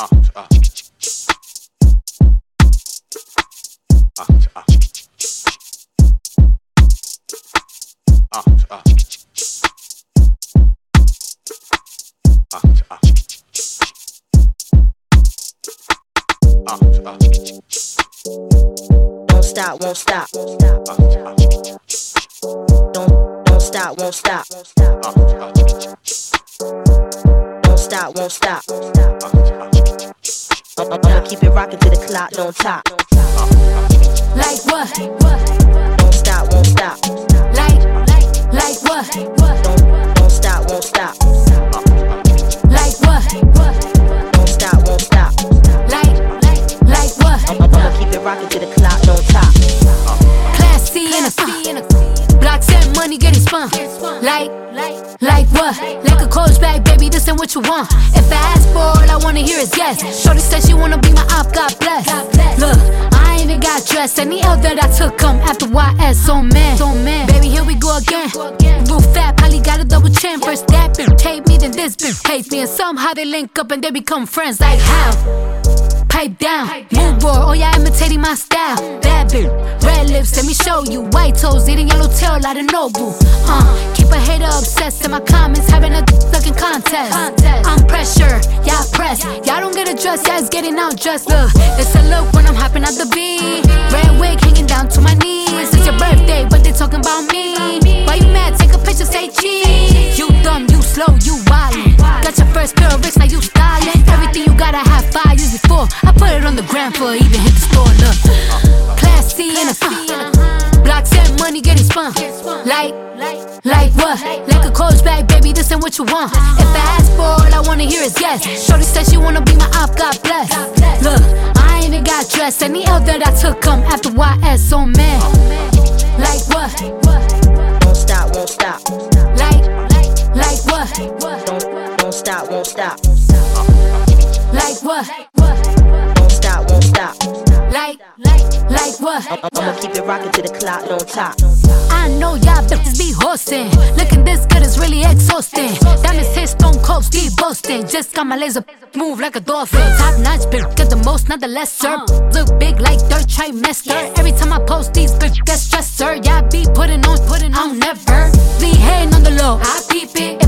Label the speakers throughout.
Speaker 1: Don't stop, won't stop. Don't don't stop, won't stop. Don't stop, won't stop. I'ma keep it rocking till the clock don't top.
Speaker 2: Like what?
Speaker 1: Don't stop, won't stop.
Speaker 2: Like, like, like what?
Speaker 1: Don't don't stop, won't stop.
Speaker 2: Like what?
Speaker 1: Don't stop, won't stop.
Speaker 2: Like, like, like what?
Speaker 1: I'ma keep it rocking till the clock don't top.
Speaker 2: Class C and a C. Blocks and money getting spun. Like, like what? Like a coach bag, baby, this ain't what you want. If I ask for all I wanna hear is yes. Shorty said she wanna be my op, God bless. Look, I ain't even got dressed. Any L that I took come after YS. So man, so man, baby, here we go again. Real fat, probably got a double chin. First that bitch hate me, then this bitch hates me, and somehow they link up and they become friends. Like how? Pipe down. Mood board, oh yeah, imitating my style. Bad bitch, red lips, let me show you. White toes, eating yellow tail out of Nobu. Uh, keep a hater obsessed in my comments, having a fucking contest. I'm pressure, y'all press. Y'all don't get a dress, y'all is getting out dressed. Look, it's a look when I'm hopping out the beat. Red wig hanging down to my knees. It's your birthday, but they talking about me. Why before. I put it on the gram for even hit the store. Look, class C and a uh, blocks and money getting spun. Like, like what? Like a coach bag, baby. This ain't what you want. If I ask for all I wanna hear is yes. Shorty said she wanna be my op, God bless. Look, I ain't even got dressed. Any L that I took come after YS. So man, like what?
Speaker 1: Don't stop, won't stop.
Speaker 2: Like, like what?
Speaker 1: Don't don't stop, won't stop.
Speaker 2: Like what? Like, what?
Speaker 1: I'ma keep it rocking till the clock don't top.
Speaker 2: I know y'all bitches be horsing. Looking this good is really exhausting. Diamonds hit stone cold, Steve Austin. Just got my laser move like a dolphin. Top notch, bitch, get the most, not the lesser. Uh-huh. Look big like third trimester. Every time I post these, bitch, get stressed, sir. Y'all be putting on, putting on, uh-huh. never. Be hating on the low, I peep it.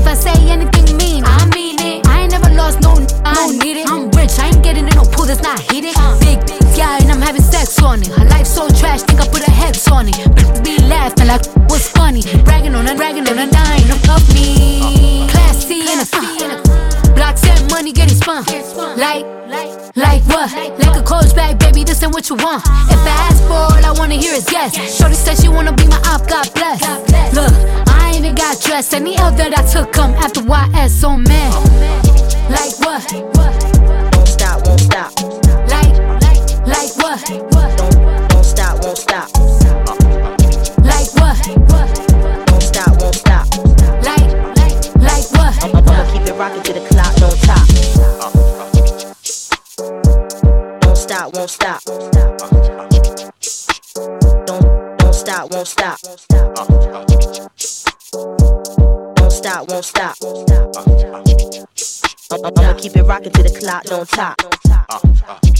Speaker 2: Her, bragging on her, dying of me. Class C and a uh, blocks and money getting spun. Like, like what? Like a coach bag, baby, this ain't what you want. If I ask for all I wanna hear is yes. Shorty said she wanna be my op, God bless. Look, I ain't even got dressed. Any L that I took come after YS. So man, like what?
Speaker 1: Won't stop. Don't don't stop, won't stop. Don't stop, won't stop. I'ma keep it rocking till the clock don't top.